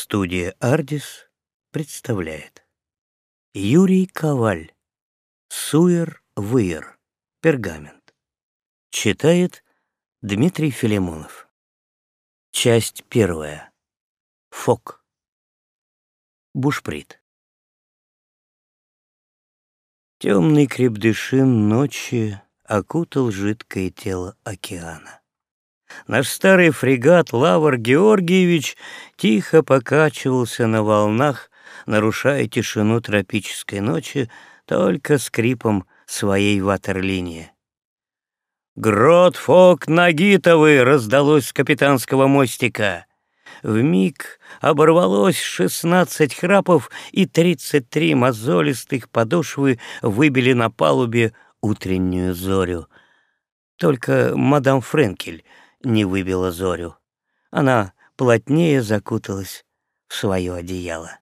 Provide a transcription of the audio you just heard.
Студия «Ардис» представляет. Юрий Коваль. Суер-Выер Пергамент Читает Дмитрий Филимонов. Часть первая. Фок. Бушприт. Темный крепдышин ночи окутал жидкое тело океана. Наш старый фрегат Лавр Георгиевич тихо покачивался на волнах, нарушая тишину тропической ночи только скрипом своей ватерлинии. «Грот Фок Нагитовый!» — раздалось с капитанского мостика. В миг оборвалось шестнадцать храпов, и тридцать три мозолистых подошвы выбили на палубе утреннюю зорю. Только мадам Френкель не выбила Зорю. Она плотнее закуталась в свое одеяло.